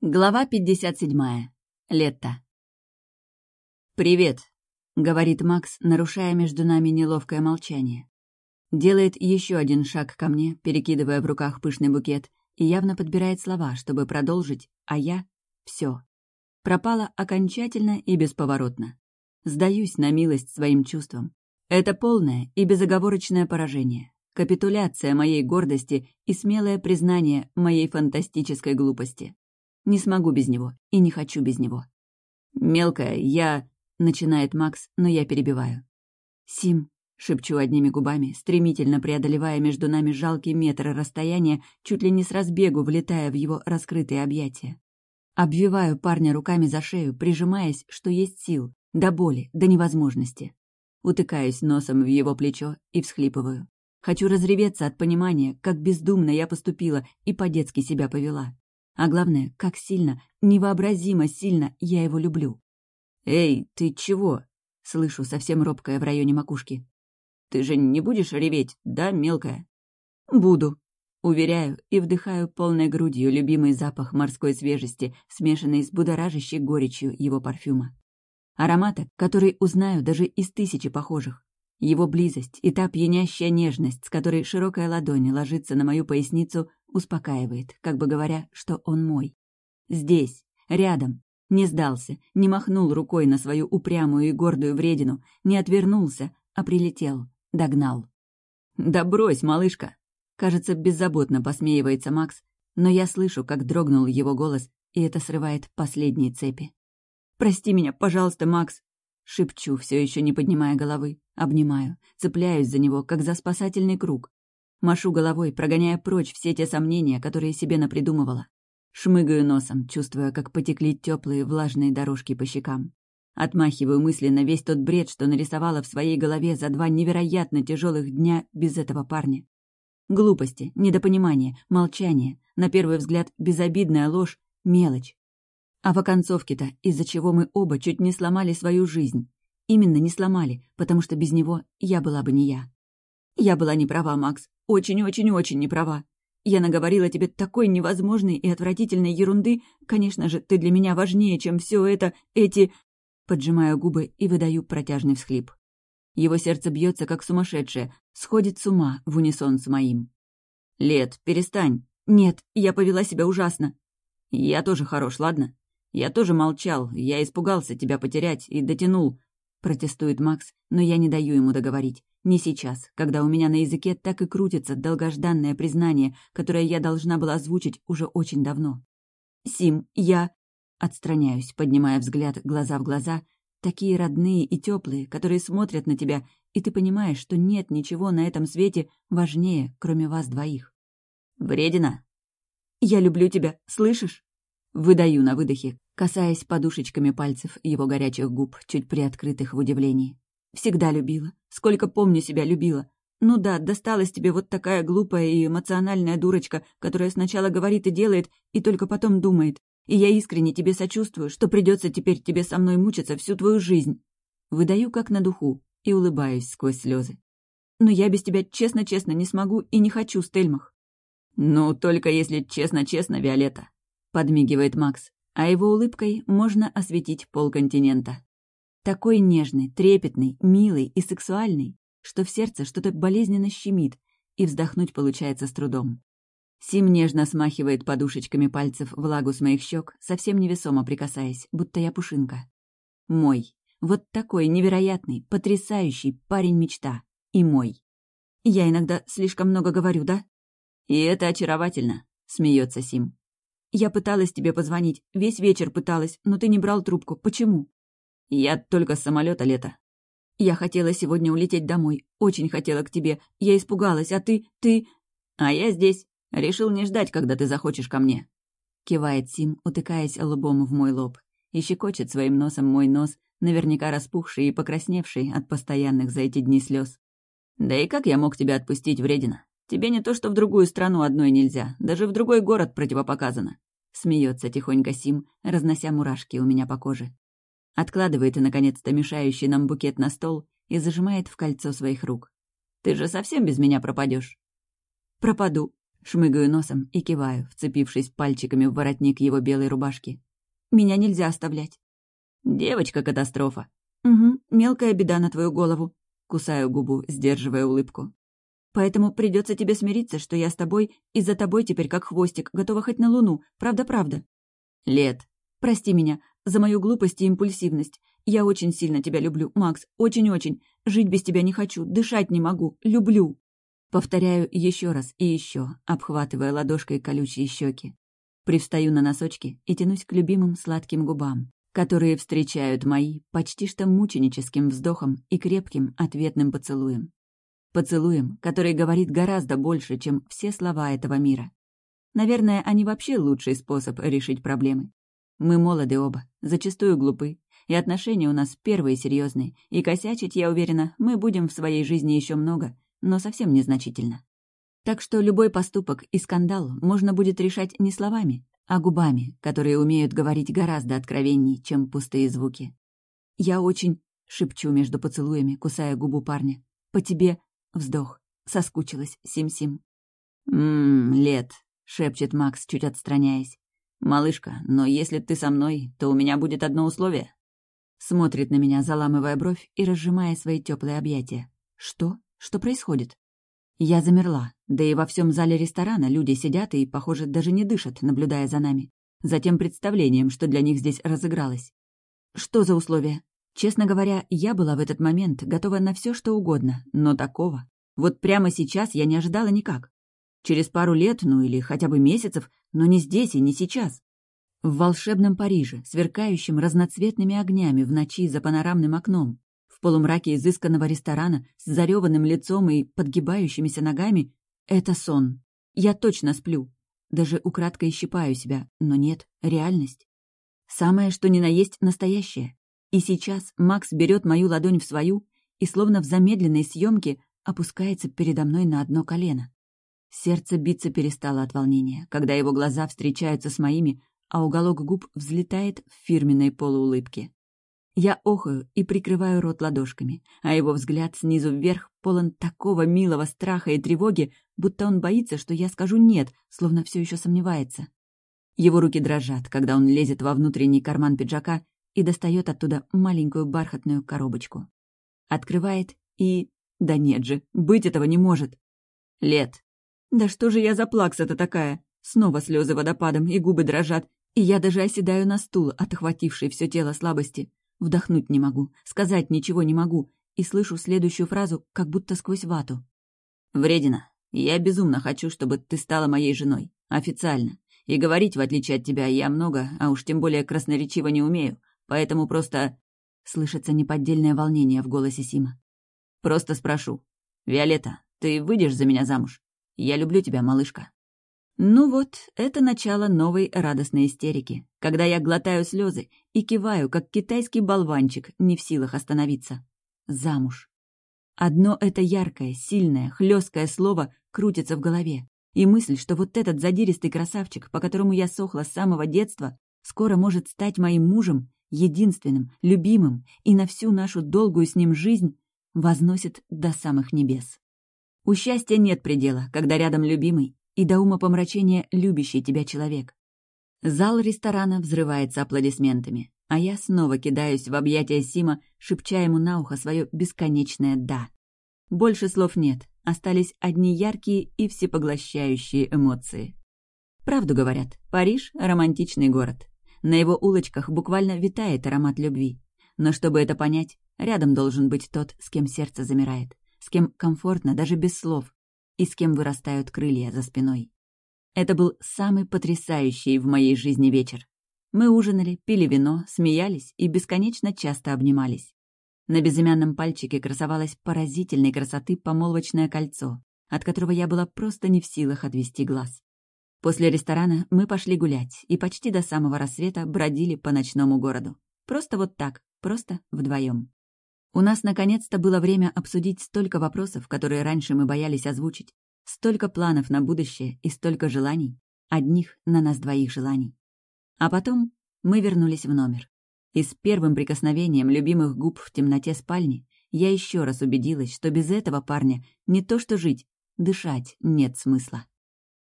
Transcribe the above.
Глава 57. Лето. «Привет», — говорит Макс, нарушая между нами неловкое молчание. Делает еще один шаг ко мне, перекидывая в руках пышный букет, и явно подбирает слова, чтобы продолжить, а я — все. Пропала окончательно и бесповоротно. Сдаюсь на милость своим чувствам. Это полное и безоговорочное поражение, капитуляция моей гордости и смелое признание моей фантастической глупости. Не смогу без него и не хочу без него. «Мелкая, я...» — начинает Макс, но я перебиваю. «Сим», — шепчу одними губами, стремительно преодолевая между нами жалкий метр расстояния, чуть ли не с разбегу влетая в его раскрытые объятия. Обвиваю парня руками за шею, прижимаясь, что есть сил, до боли, до невозможности. Утыкаюсь носом в его плечо и всхлипываю. Хочу разреветься от понимания, как бездумно я поступила и по-детски себя повела. А главное, как сильно, невообразимо сильно я его люблю. «Эй, ты чего?» — слышу совсем робкое в районе макушки. «Ты же не будешь реветь, да, мелкая?» «Буду», — уверяю и вдыхаю полной грудью любимый запах морской свежести, смешанный с будоражащей горечью его парфюма. Аромата, который узнаю даже из тысячи похожих. Его близость и та пьянящая нежность, с которой широкая ладонь ложится на мою поясницу, успокаивает, как бы говоря, что он мой. Здесь, рядом. Не сдался, не махнул рукой на свою упрямую и гордую вредину, не отвернулся, а прилетел, догнал. «Да брось, малышка!» Кажется, беззаботно посмеивается Макс, но я слышу, как дрогнул его голос, и это срывает последние цепи. «Прости меня, пожалуйста, Макс!» Шепчу, все еще не поднимая головы, обнимаю, цепляюсь за него, как за спасательный круг, Машу головой, прогоняя прочь все те сомнения, которые себе напридумывала. Шмыгаю носом, чувствуя, как потекли теплые влажные дорожки по щекам. Отмахиваю мысленно весь тот бред, что нарисовала в своей голове за два невероятно тяжелых дня без этого парня. Глупости, недопонимание, молчание, на первый взгляд безобидная ложь, мелочь. А в оконцовке-то, из-за чего мы оба чуть не сломали свою жизнь. Именно не сломали, потому что без него я была бы не я. Я была не права, Макс. Очень-очень-очень не права. Я наговорила тебе такой невозможной и отвратительной ерунды. Конечно же, ты для меня важнее, чем все это, эти...» Поджимаю губы и выдаю протяжный всхлип. Его сердце бьется как сумасшедшее, сходит с ума в унисон с моим. «Лет, перестань!» «Нет, я повела себя ужасно». «Я тоже хорош, ладно? Я тоже молчал, я испугался тебя потерять и дотянул», — протестует Макс, но я не даю ему договорить. Не сейчас, когда у меня на языке так и крутится долгожданное признание, которое я должна была озвучить уже очень давно. «Сим, я...» Отстраняюсь, поднимая взгляд глаза в глаза, такие родные и теплые, которые смотрят на тебя, и ты понимаешь, что нет ничего на этом свете важнее, кроме вас двоих. «Вредина!» «Я люблю тебя, слышишь?» Выдаю на выдохе, касаясь подушечками пальцев его горячих губ, чуть приоткрытых в удивлении. Всегда любила. Сколько помню себя любила. Ну да, досталась тебе вот такая глупая и эмоциональная дурочка, которая сначала говорит и делает, и только потом думает. И я искренне тебе сочувствую, что придется теперь тебе со мной мучиться всю твою жизнь. Выдаю как на духу и улыбаюсь сквозь слезы. Но я без тебя честно-честно не смогу и не хочу, Стельмах. «Ну, только если честно-честно, Виолетта», — подмигивает Макс, а его улыбкой можно осветить полконтинента. Такой нежный, трепетный, милый и сексуальный, что в сердце что-то болезненно щемит, и вздохнуть получается с трудом. Сим нежно смахивает подушечками пальцев влагу с моих щек, совсем невесомо прикасаясь, будто я пушинка. Мой. Вот такой невероятный, потрясающий парень-мечта. И мой. Я иногда слишком много говорю, да? И это очаровательно, смеется Сим. Я пыталась тебе позвонить, весь вечер пыталась, но ты не брал трубку. Почему? «Я только с самолета лето». «Я хотела сегодня улететь домой. Очень хотела к тебе. Я испугалась, а ты... ты...» «А я здесь. Решил не ждать, когда ты захочешь ко мне». Кивает Сим, утыкаясь лбом в мой лоб. И щекочет своим носом мой нос, наверняка распухший и покрасневший от постоянных за эти дни слез. «Да и как я мог тебя отпустить, вредина? Тебе не то, что в другую страну одной нельзя, даже в другой город противопоказано». Смеется тихонько Сим, разнося мурашки у меня по коже. Откладывает и, наконец-то, мешающий нам букет на стол и зажимает в кольцо своих рук. «Ты же совсем без меня пропадешь. «Пропаду», — Шмыгаю носом и киваю, вцепившись пальчиками в воротник его белой рубашки. «Меня нельзя оставлять». «Девочка-катастрофа». «Угу, мелкая беда на твою голову». Кусаю губу, сдерживая улыбку. «Поэтому придется тебе смириться, что я с тобой и за тобой теперь как хвостик, готова хоть на луну. Правда-правда». «Лет». «Прости меня за мою глупость и импульсивность. Я очень сильно тебя люблю, Макс, очень-очень. Жить без тебя не хочу, дышать не могу, люблю». Повторяю еще раз и еще, обхватывая ладошкой колючие щеки. Привстаю на носочки и тянусь к любимым сладким губам, которые встречают мои почти что мученическим вздохом и крепким ответным поцелуем. Поцелуем, который говорит гораздо больше, чем все слова этого мира. Наверное, они вообще лучший способ решить проблемы. Мы молоды оба, зачастую глупы, и отношения у нас первые серьезные, и косячить, я уверена, мы будем в своей жизни еще много, но совсем незначительно. Так что любой поступок и скандал можно будет решать не словами, а губами, которые умеют говорить гораздо откровенней, чем пустые звуки. «Я очень...» — шепчу между поцелуями, кусая губу парня. «По тебе...» — вздох. Соскучилась, Сим-Сим. «Ммм, Лет», — шепчет Макс, чуть отстраняясь. «Малышка, но если ты со мной, то у меня будет одно условие». Смотрит на меня, заламывая бровь и разжимая свои теплые объятия. «Что? Что происходит?» Я замерла, да и во всем зале ресторана люди сидят и, похоже, даже не дышат, наблюдая за нами. За тем представлением, что для них здесь разыгралось. Что за условия? Честно говоря, я была в этот момент готова на все, что угодно, но такого. Вот прямо сейчас я не ожидала никак. Через пару лет, ну или хотя бы месяцев, но не здесь и не сейчас. В волшебном Париже, сверкающем разноцветными огнями в ночи за панорамным окном, в полумраке изысканного ресторана с зареванным лицом и подгибающимися ногами — это сон. Я точно сплю. Даже украдкой щипаю себя, но нет, реальность. Самое, что ни на есть, настоящее. И сейчас Макс берет мою ладонь в свою и, словно в замедленной съемке, опускается передо мной на одно колено. Сердце биться перестало от волнения, когда его глаза встречаются с моими, а уголок губ взлетает в фирменной полуулыбке. Я охаю и прикрываю рот ладошками, а его взгляд снизу вверх полон такого милого страха и тревоги, будто он боится, что я скажу «нет», словно все еще сомневается. Его руки дрожат, когда он лезет во внутренний карман пиджака и достает оттуда маленькую бархатную коробочку. Открывает и... Да нет же, быть этого не может. Лет. Да что же я за плакса-то такая? Снова слезы водопадом, и губы дрожат, и я даже оседаю на стул, отхвативший все тело слабости. Вдохнуть не могу, сказать ничего не могу, и слышу следующую фразу, как будто сквозь вату. «Вредина, я безумно хочу, чтобы ты стала моей женой. Официально. И говорить, в отличие от тебя, я много, а уж тем более красноречиво не умею. Поэтому просто...» Слышится неподдельное волнение в голосе Сима. «Просто спрошу. Виолетта, ты выйдешь за меня замуж? Я люблю тебя, малышка». Ну вот, это начало новой радостной истерики, когда я глотаю слезы и киваю, как китайский болванчик, не в силах остановиться. Замуж. Одно это яркое, сильное, хлесткое слово крутится в голове, и мысль, что вот этот задиристый красавчик, по которому я сохла с самого детства, скоро может стать моим мужем, единственным, любимым, и на всю нашу долгую с ним жизнь возносит до самых небес. У счастья нет предела, когда рядом любимый, и до ума помрачения любящий тебя человек. Зал ресторана взрывается аплодисментами, а я снова кидаюсь в объятия Сима, шепча ему на ухо свое бесконечное «да». Больше слов нет, остались одни яркие и всепоглощающие эмоции. Правду говорят, Париж — романтичный город. На его улочках буквально витает аромат любви. Но чтобы это понять, рядом должен быть тот, с кем сердце замирает, с кем комфортно даже без слов, и с кем вырастают крылья за спиной. Это был самый потрясающий в моей жизни вечер. Мы ужинали, пили вино, смеялись и бесконечно часто обнимались. На безымянном пальчике красовалось поразительной красоты помолвочное кольцо, от которого я была просто не в силах отвести глаз. После ресторана мы пошли гулять и почти до самого рассвета бродили по ночному городу. Просто вот так, просто вдвоем. У нас наконец-то было время обсудить столько вопросов, которые раньше мы боялись озвучить, столько планов на будущее и столько желаний, одних на нас двоих желаний. А потом мы вернулись в номер. И с первым прикосновением любимых губ в темноте спальни я еще раз убедилась, что без этого парня не то что жить, дышать нет смысла.